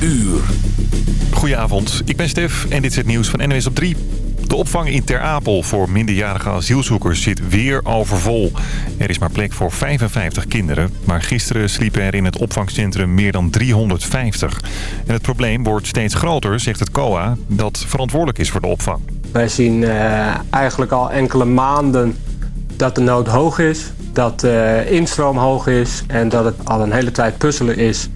uur. Goedenavond, ik ben Stef en dit is het nieuws van NWS op 3. De opvang in Ter Apel voor minderjarige asielzoekers zit weer overvol. Er is maar plek voor 55 kinderen, maar gisteren sliepen er in het opvangcentrum meer dan 350. En het probleem wordt steeds groter, zegt het COA, dat verantwoordelijk is voor de opvang. Wij zien uh, eigenlijk al enkele maanden dat de nood hoog is, dat de instroom hoog is en dat het al een hele tijd puzzelen is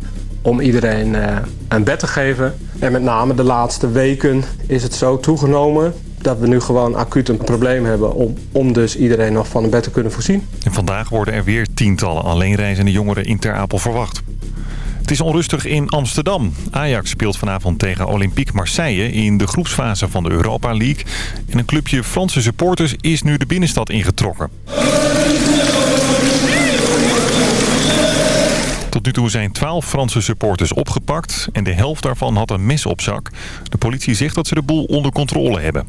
om iedereen uh, een bed te geven. En met name de laatste weken is het zo toegenomen dat we nu gewoon acuut een probleem hebben om, om dus iedereen nog van een bed te kunnen voorzien. En vandaag worden er weer tientallen alleenreizende jongeren in Ter Apel verwacht. Het is onrustig in Amsterdam. Ajax speelt vanavond tegen Olympique Marseille in de groepsfase van de Europa League. En een clubje Franse supporters is nu de binnenstad ingetrokken. Nu toe zijn 12 Franse supporters opgepakt en de helft daarvan had een mes op zak. De politie zegt dat ze de boel onder controle hebben.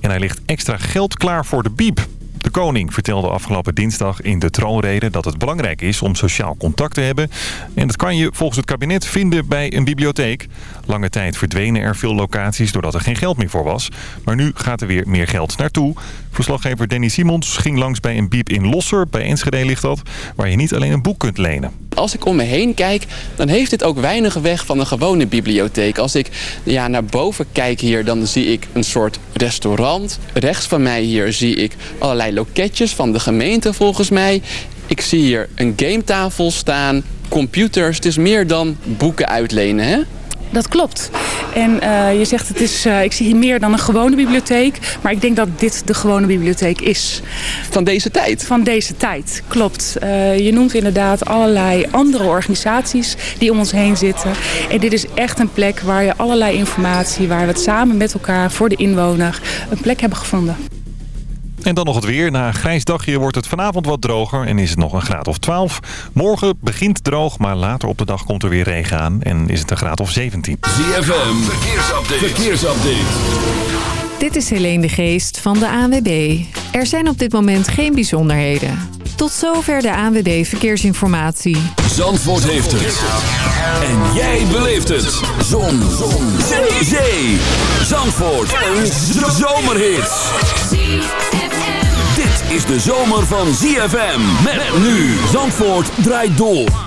En hij ligt extra geld klaar voor de biep. De koning vertelde afgelopen dinsdag in de troonrede dat het belangrijk is om sociaal contact te hebben. En dat kan je volgens het kabinet vinden bij een bibliotheek. Lange tijd verdwenen er veel locaties doordat er geen geld meer voor was. Maar nu gaat er weer meer geld naartoe. Verslaggever Danny Simons ging langs bij een biep in Losser, bij Enschede ligt dat, waar je niet alleen een boek kunt lenen. Als ik om me heen kijk, dan heeft dit ook weinig weg van een gewone bibliotheek. Als ik ja, naar boven kijk hier, dan zie ik een soort restaurant. Rechts van mij hier zie ik allerlei loketjes van de gemeente volgens mij. Ik zie hier een gametafel staan, computers. Het is meer dan boeken uitlenen, hè? Dat klopt. En uh, je zegt, het is, uh, ik zie hier meer dan een gewone bibliotheek. Maar ik denk dat dit de gewone bibliotheek is. Van deze tijd? Van deze tijd, klopt. Uh, je noemt inderdaad allerlei andere organisaties die om ons heen zitten. En dit is echt een plek waar je allerlei informatie... waar we het samen met elkaar voor de inwoner een plek hebben gevonden. En dan nog het weer. Na een grijs dagje wordt het vanavond wat droger en is het nog een graad of 12. Morgen begint droog, maar later op de dag komt er weer regen aan en is het een graad of 17. ZFM, verkeersupdate. verkeersupdate. Dit is Helene de Geest van de ANWB. Er zijn op dit moment geen bijzonderheden. Tot zover de ANWB Verkeersinformatie. Zandvoort heeft het. En jij beleeft het. Zon. Zon. Zee. Zandvoort. Een zomerhit is de zomer van ZFM. Met nu Zandvoort draait door.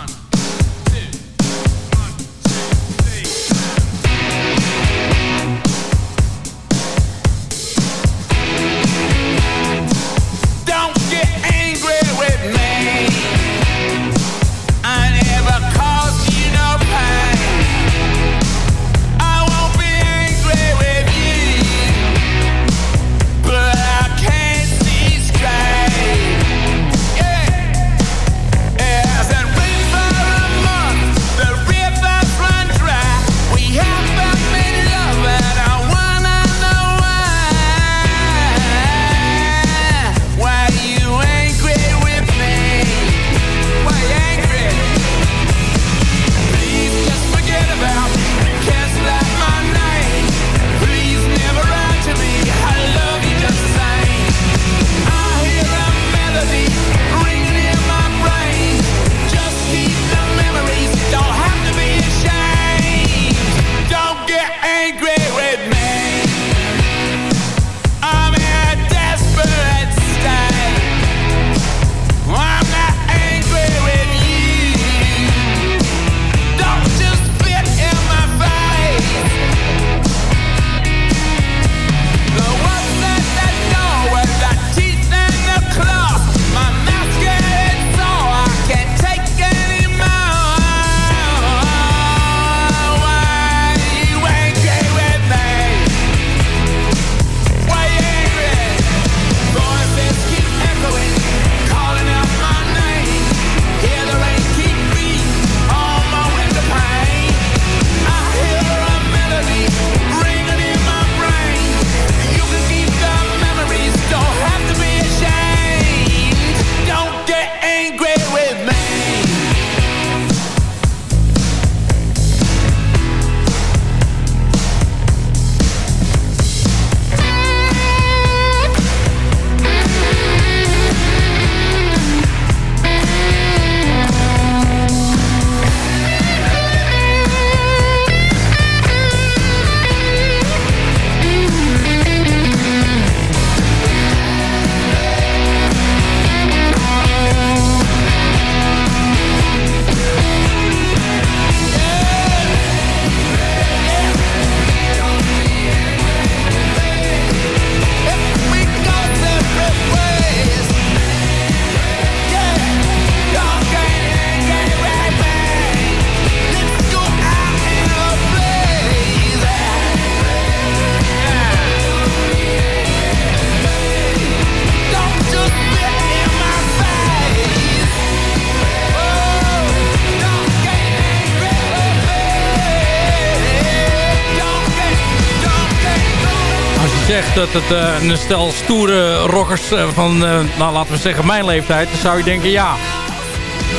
Dat het een stel stoere rockers van, nou laten we zeggen, mijn leeftijd. Dan zou je denken, ja,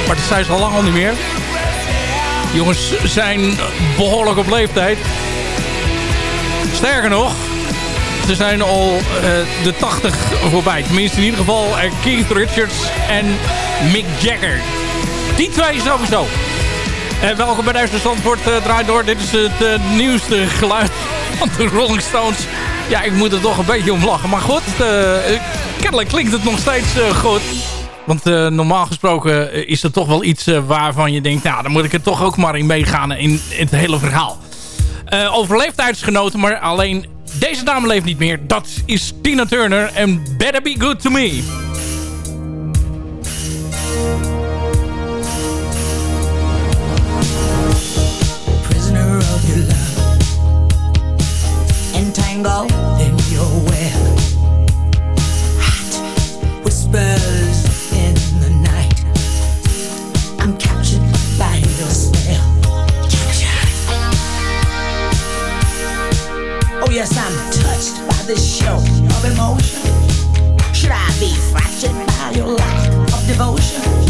maar dat zijn ze al lang al niet meer. jongens zijn behoorlijk op leeftijd. Sterker nog, ze zijn al de 80 voorbij. Tenminste in ieder geval Keith Richards en Mick Jagger. Die twee sowieso. En welkom bij Zandvoort uh, draait door. Dit is het uh, nieuwste geluid van de Rolling Stones. Ja, ik moet er toch een beetje om lachen. Maar goed, uh, kennelijk klinkt het nog steeds goed. Want normaal gesproken is dat toch wel iets waarvan je denkt... nou, dan moet ik er toch ook maar in meegaan in, in het hele verhaal. over leeftijdsgenoten, maar alleen deze dame leeft niet meer. Dat is Tina Turner en Better Be Good To Me. In the night. I'm captured by your spell. Oh yes, I'm touched by show of emotion. Should I be fractured by your lack of devotion?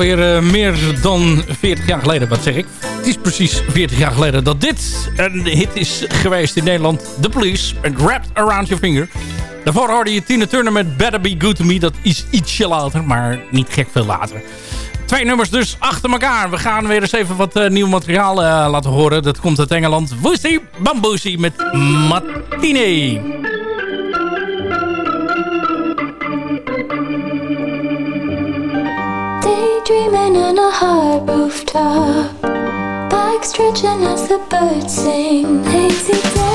Alweer uh, meer dan 40 jaar geleden, wat zeg ik. Het is precies 40 jaar geleden dat dit een hit is geweest in Nederland. The Police, Wrapped Around Your Finger. Daarvoor hoorde je Tina Turner met Better Be Good To Me. Dat is ietsje later, maar niet gek veel later. Twee nummers dus achter elkaar. We gaan weer eens even wat uh, nieuw materiaal uh, laten horen. Dat komt uit Engeland. Woosie Bamboosie met Martine. On a high rooftop. Back stretching as the birds sing. Hazy day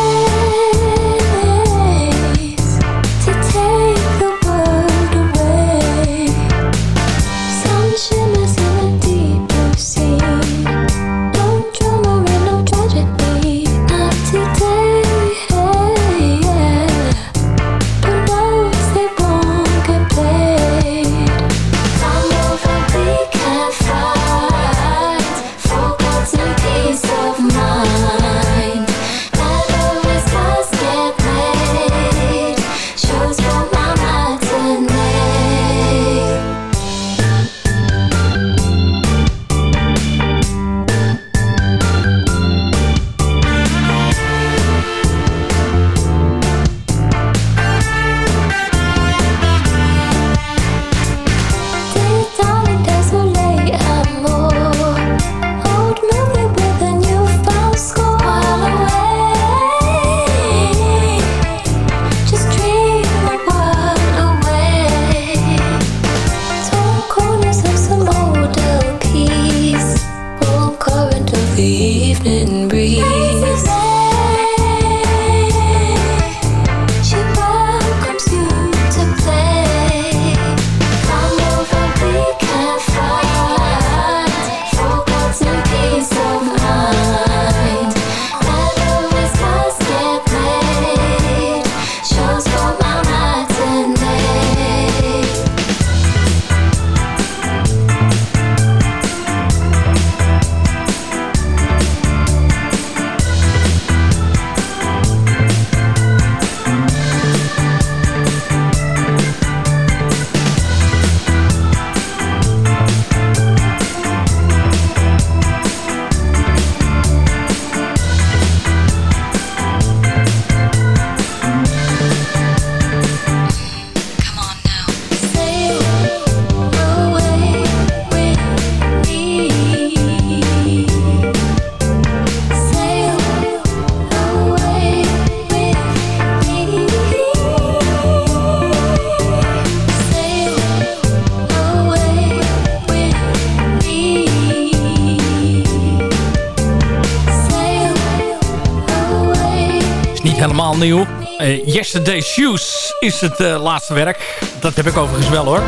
nieuw. Uh, Yesterday's Shoes is het uh, laatste werk. Dat heb ik overigens wel hoor.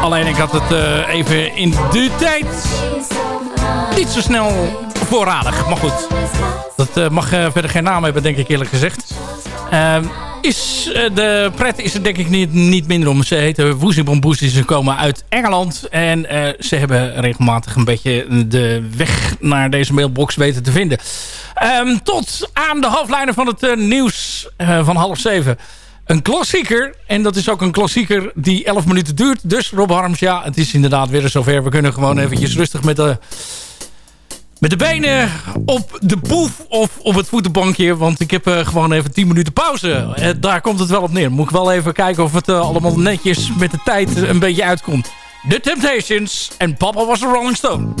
Alleen ik had het uh, even in de tijd niet zo snel voorradig. Maar goed, dat mag verder geen naam hebben denk ik eerlijk gezegd. Ehm, is, de pret is er denk ik niet, niet minder om. Ze heten Woezie Bamboes. Ze komen uit Engeland. En ze hebben regelmatig een beetje de weg naar deze mailbox weten te vinden. Um, tot aan de hoofdlijnen van het uh, nieuws uh, van half zeven. Een klassieker. En dat is ook een klassieker die 11 minuten duurt. Dus Rob Harms, ja, het is inderdaad weer zover. We kunnen gewoon eventjes rustig met de, met de benen op de poef of op het voetenbankje. Want ik heb uh, gewoon even 10 minuten pauze. Daar komt het wel op neer. Moet ik wel even kijken of het allemaal netjes met de tijd een beetje uitkomt. The Temptations en Papa was een Rolling Stone.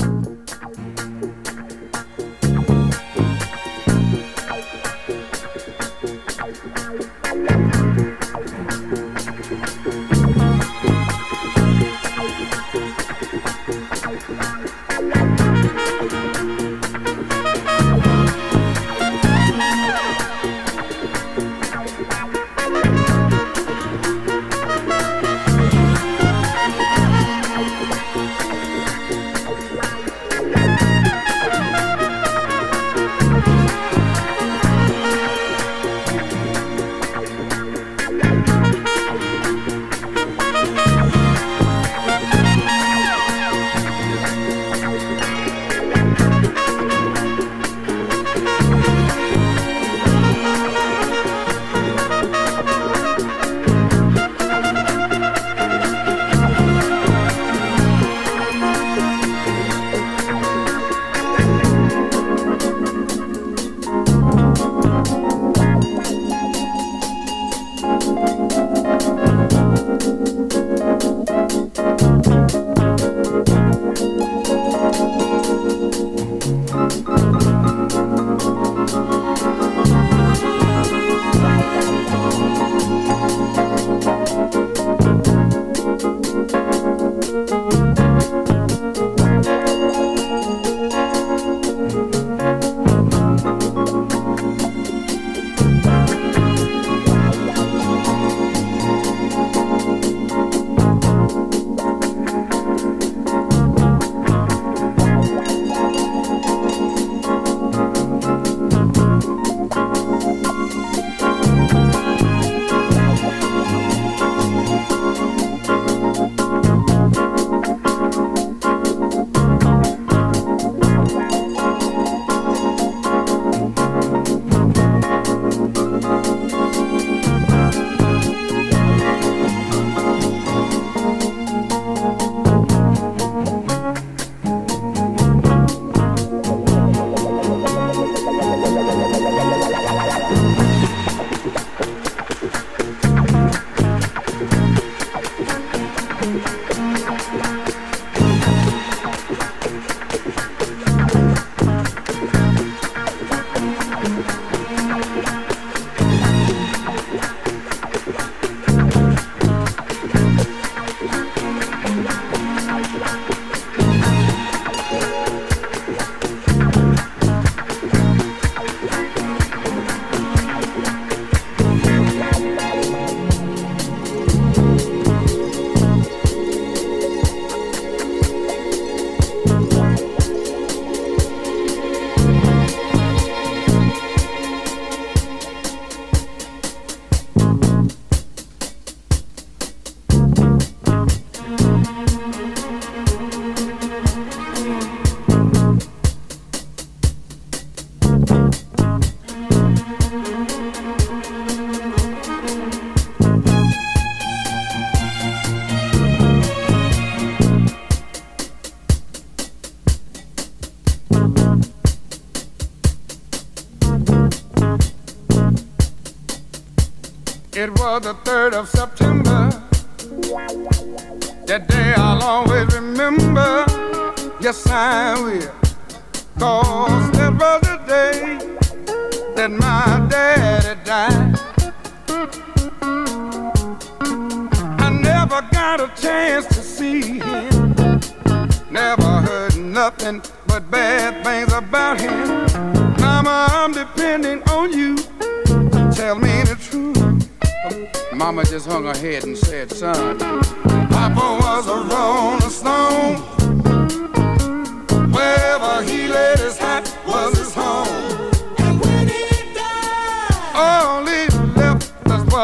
the third of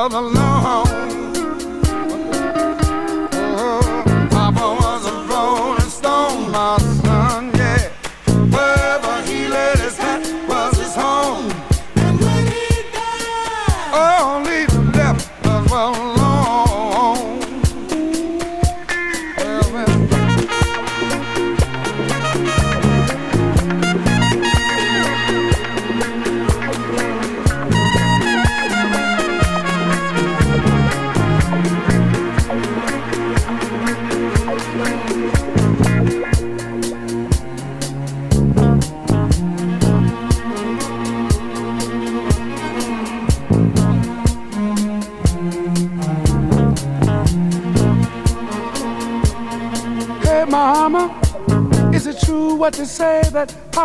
of a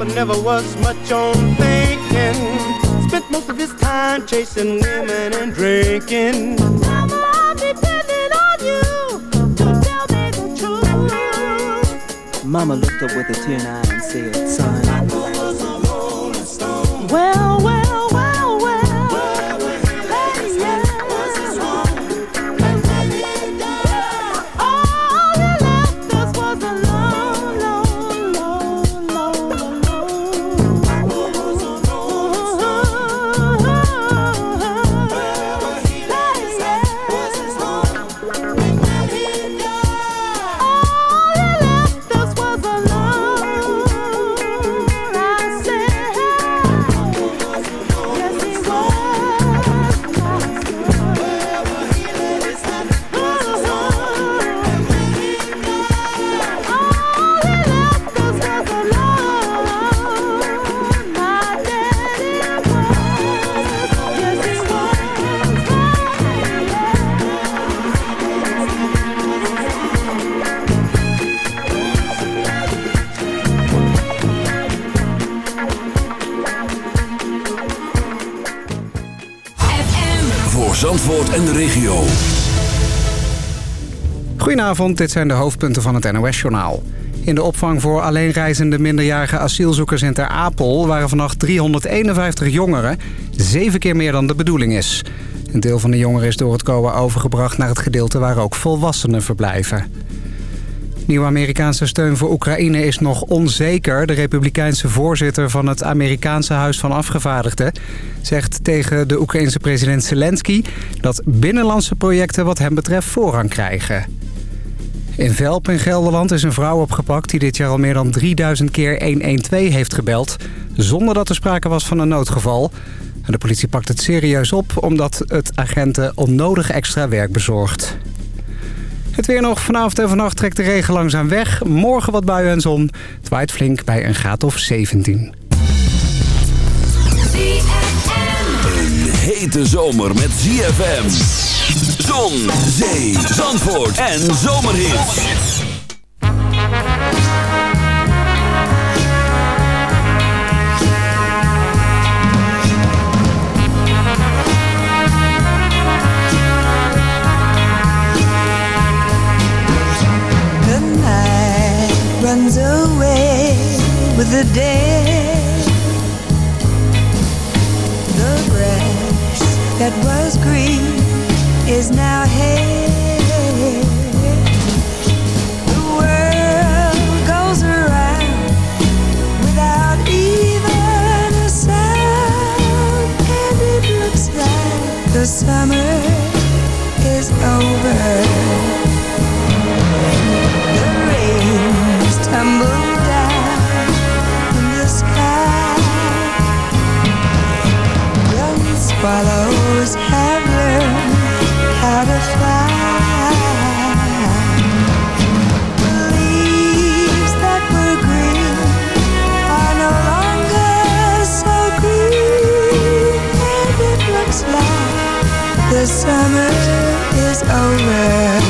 Papa never was much on thinking. Spent most of his time chasing women and drinking. Mama, I'm depending on you to tell me the truth. Mama looked up with a tear in her eye and said, son, Well, well, well, Goedenavond, dit zijn de hoofdpunten van het NOS-journaal. In de opvang voor alleenreizende minderjarige asielzoekers in Ter Apel... waren vannacht 351 jongeren, zeven keer meer dan de bedoeling is. Een deel van de jongeren is door het COA overgebracht naar het gedeelte waar ook volwassenen verblijven. Nieuwe Amerikaanse steun voor Oekraïne is nog onzeker. De republikeinse voorzitter van het Amerikaanse Huis van Afgevaardigden... zegt tegen de Oekraïense president Zelensky... dat binnenlandse projecten wat hem betreft voorrang krijgen. In Velp in Gelderland is een vrouw opgepakt... die dit jaar al meer dan 3000 keer 112 heeft gebeld... zonder dat er sprake was van een noodgeval. En de politie pakt het serieus op... omdat het agenten onnodig extra werk bezorgt. Het weer nog. Vanavond en vannacht trekt de regen langzaam weg. Morgen wat buien en zon. Het waait flink bij een graad of 17. Een hete zomer met ZFM. Zon, zee, zandvoort en zomerhit. The night runs away with the day. That was green is now hay. The world goes around without even a sound, and it looks like the summer is over. the summer is over.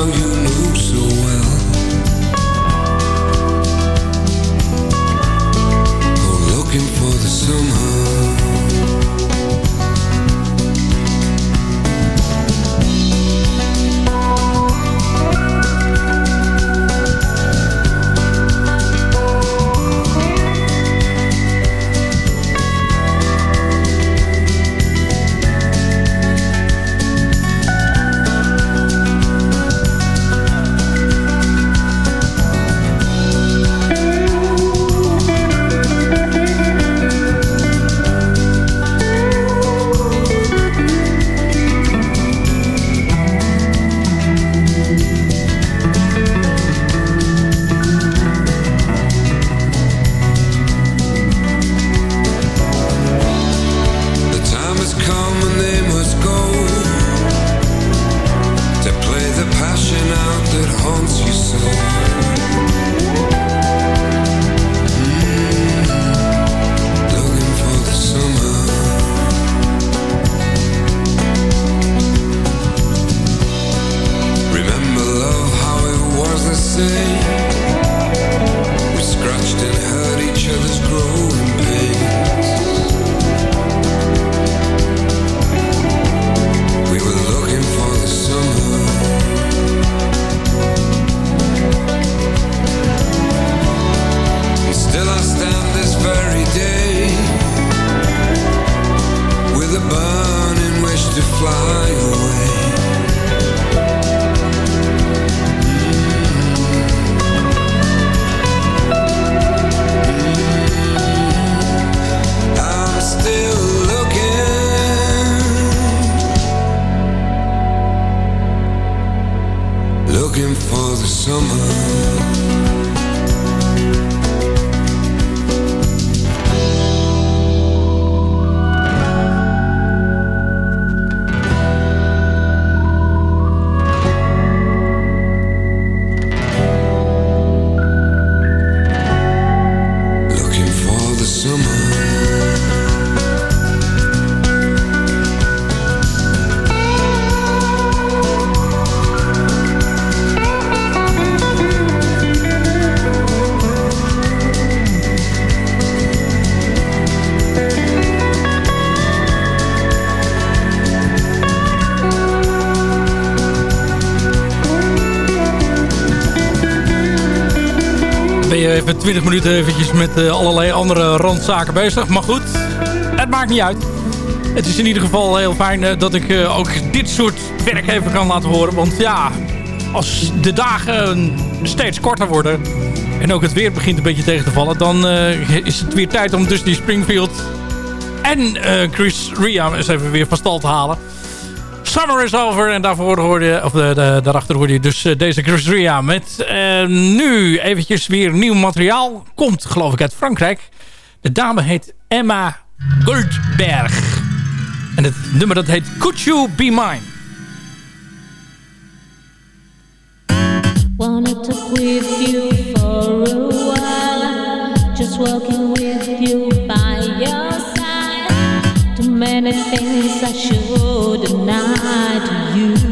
around you. 20 minuten eventjes met eh, allerlei andere randzaken bezig. Maar goed, het maakt niet uit. Het is in ieder geval heel fijn eh, dat ik eh, ook dit soort werk even kan laten horen. Want ja, als de dagen steeds korter worden... en ook het weer begint een beetje tegen te vallen... dan is het weer tijd om Dusty Springfield en Chris Ria eens even weer van stal te halen. Summer is Over. En daarvoor hoorde je, of de, de, daarachter hoorde je dus eh, deze Chris Met eh, nu eventjes weer nieuw materiaal. Komt geloof ik uit Frankrijk. De dame heet Emma Goldberg. En het nummer dat heet Could You Be Mine. Wanted to with you for a while Just walking with you by your many things I should deny to you.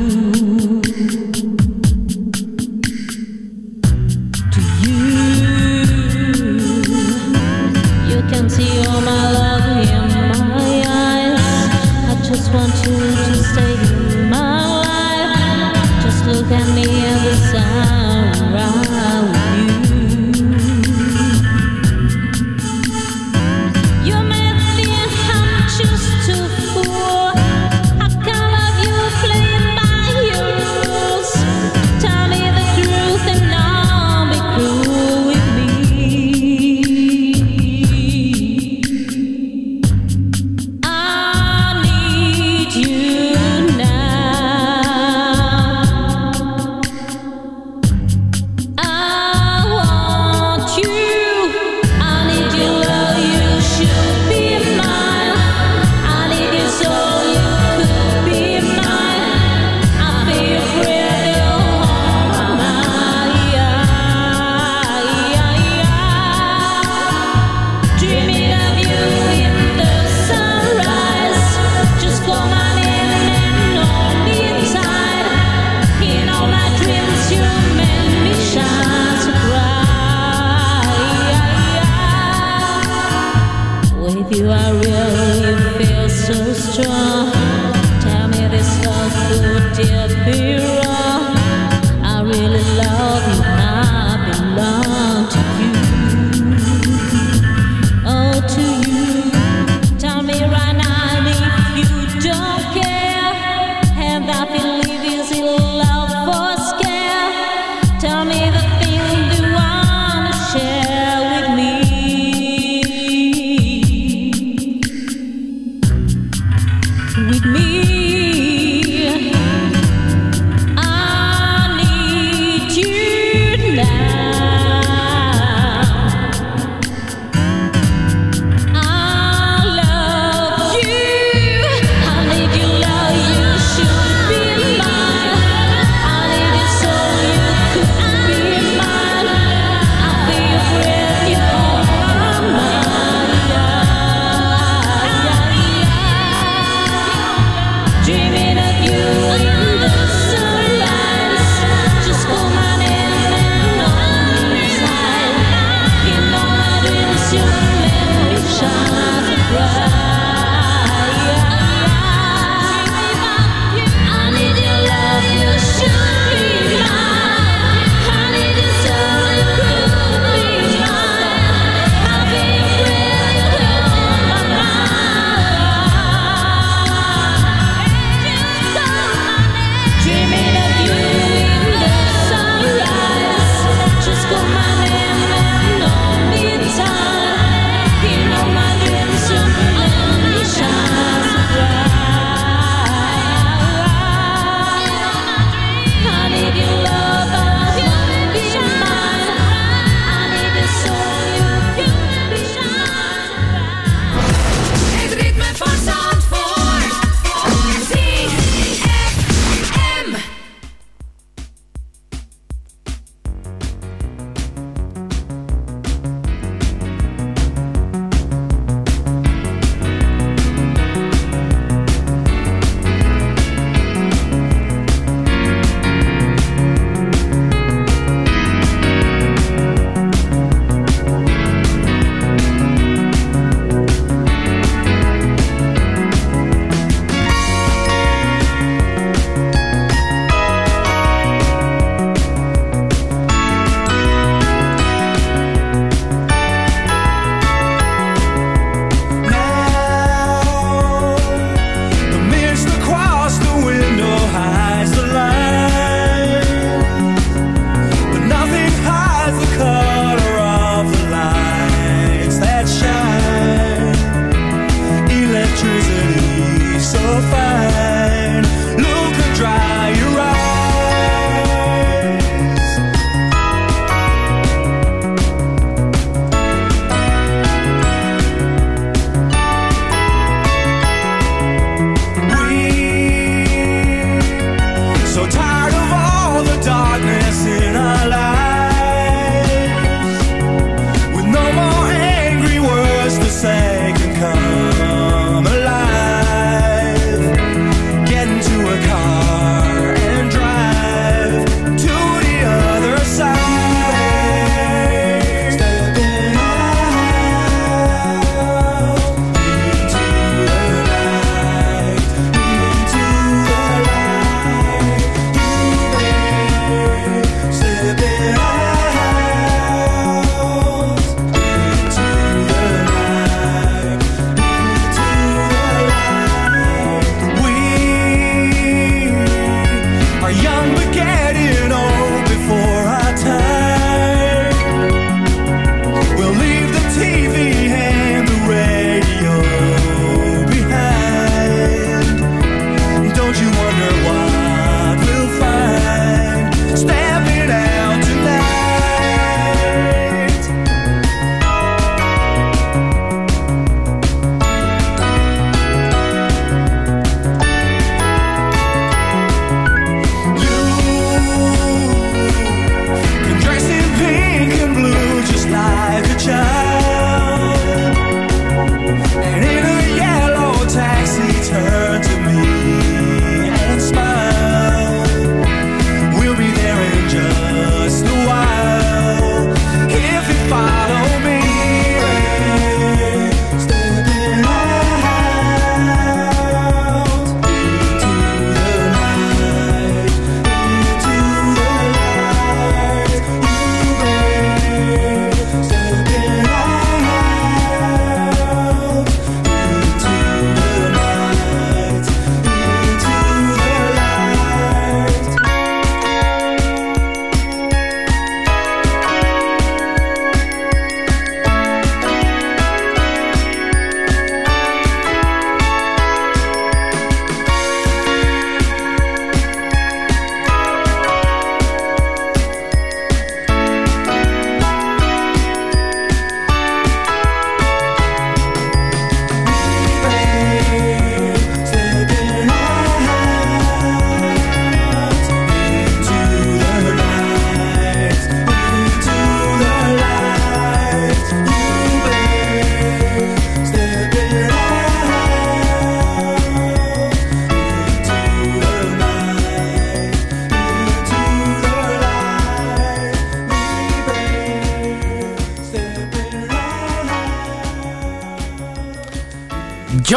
down, but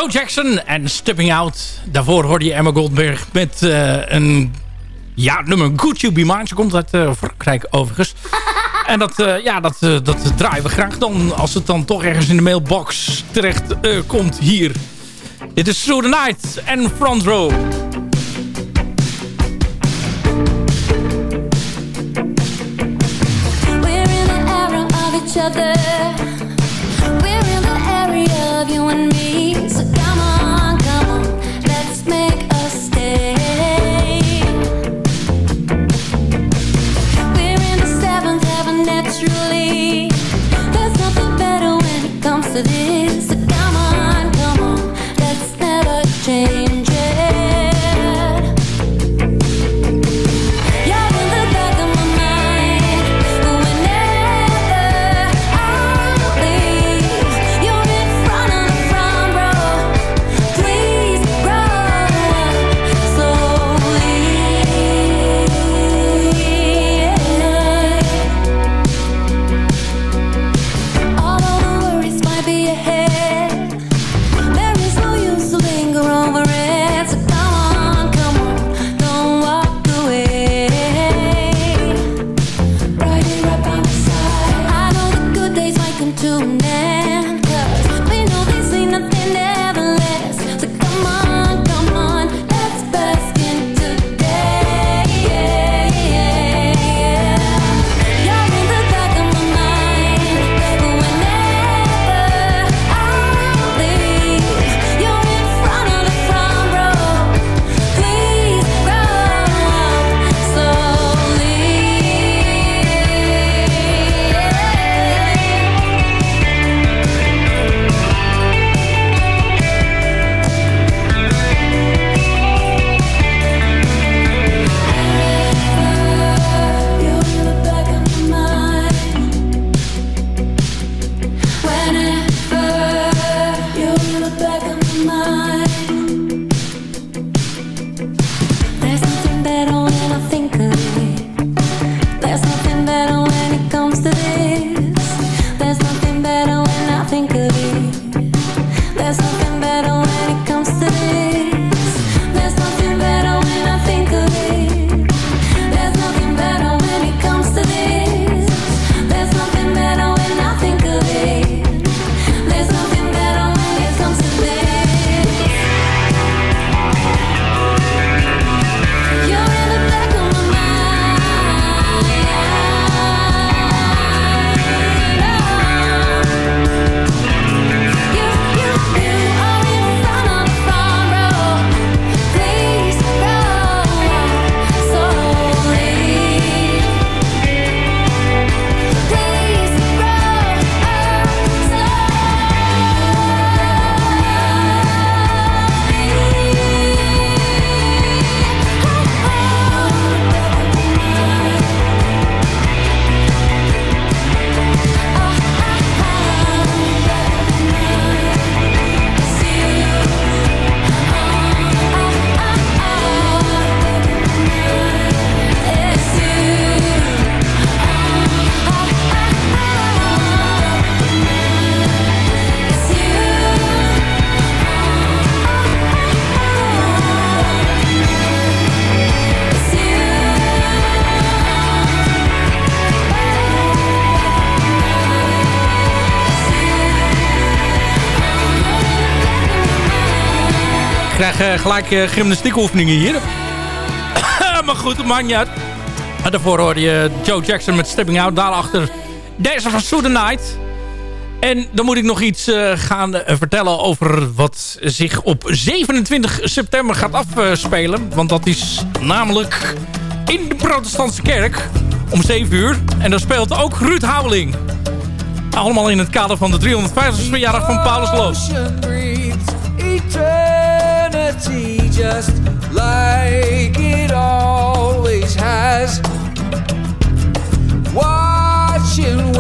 Joe Jackson en Stepping Out. Daarvoor hoorde je Emma Goldberg met eh, een ja, nummer Good You Be Mine. Ze komt uit uh, Frankrijk overigens. en dat, uh, ja, dat, dat draaien we graag dan als het dan toch ergens in de mailbox terecht komt hier. Dit is Through the Night en Front Row. We're in the era of each other. We're in the area of you and me. Gelijk uh, gymnastiekoefeningen hier. maar goed, het maakt daarvoor hoorde je Joe Jackson met Stepping Out. Daarachter deze van Sue the Night. En dan moet ik nog iets uh, gaan vertellen over wat zich op 27 september gaat afspelen. Want dat is namelijk in de protestantse kerk om 7 uur. En daar speelt ook Ruud Houweling. Allemaal in het kader van de 350 verjaardag van Paulus Loos. Eternity just like it always has. Watching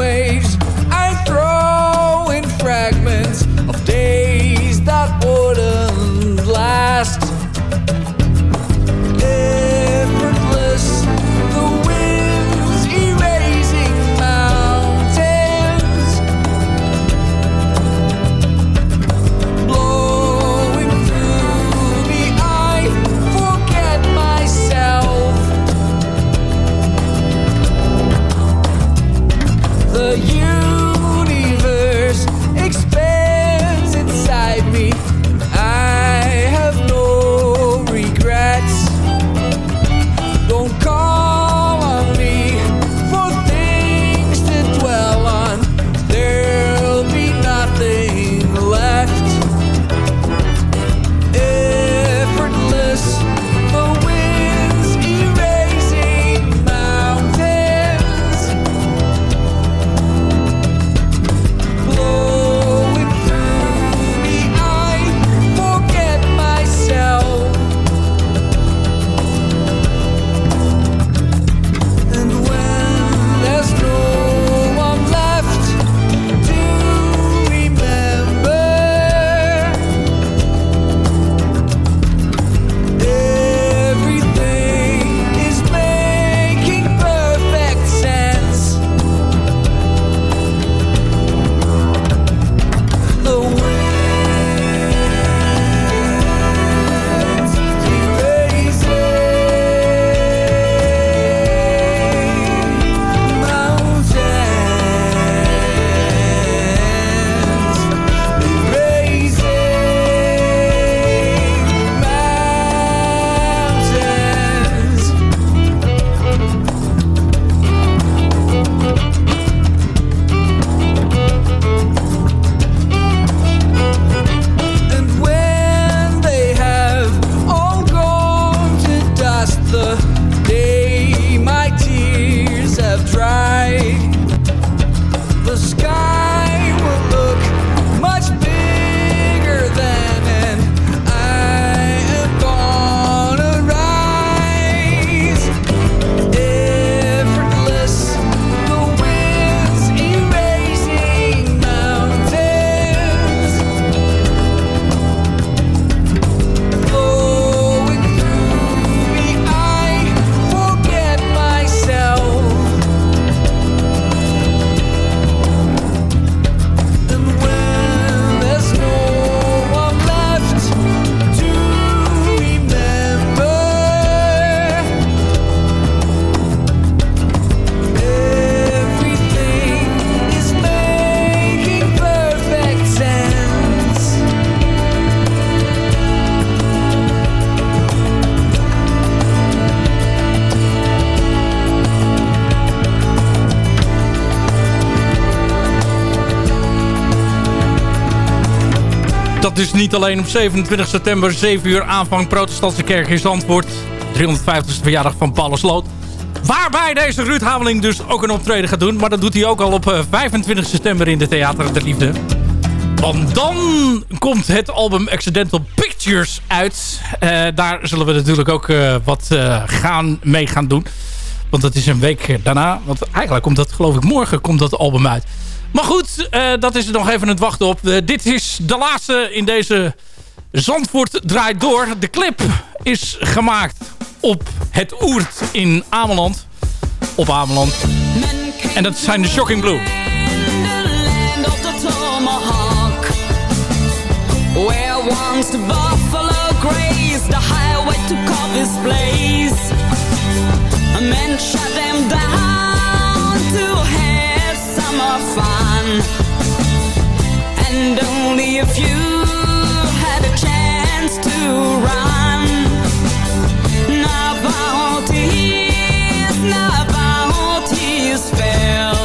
niet alleen op 27 september 7 uur aanvang protestantse kerk in Zandvoort. 350ste verjaardag van Paulus Lood. Waarbij deze Ruud Hameling dus ook een optreden gaat doen. Maar dat doet hij ook al op 25 september in de Theater der Liefde. Want dan komt het album Accidental Pictures uit. Uh, daar zullen we natuurlijk ook uh, wat gaan, mee gaan doen. Want dat is een week daarna. Want eigenlijk komt dat, geloof ik, morgen komt dat album uit. Maar goed, dat is er nog even het wachten op. dit is de laatste in deze Zandvoort draait door. De clip is gemaakt op het Oert in Ameland. Op Ameland. En dat zijn de Shocking Blue. Where once the buffalo grazed The highway his place A man shut them down And only a few Had a chance to run. Nabautis, Nabautis fell.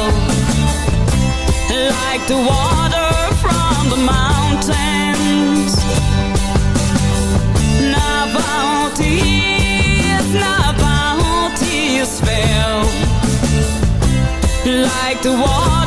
Like the water from the mountain Nabautis, Nabautis fell. Like the water